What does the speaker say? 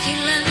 Hilang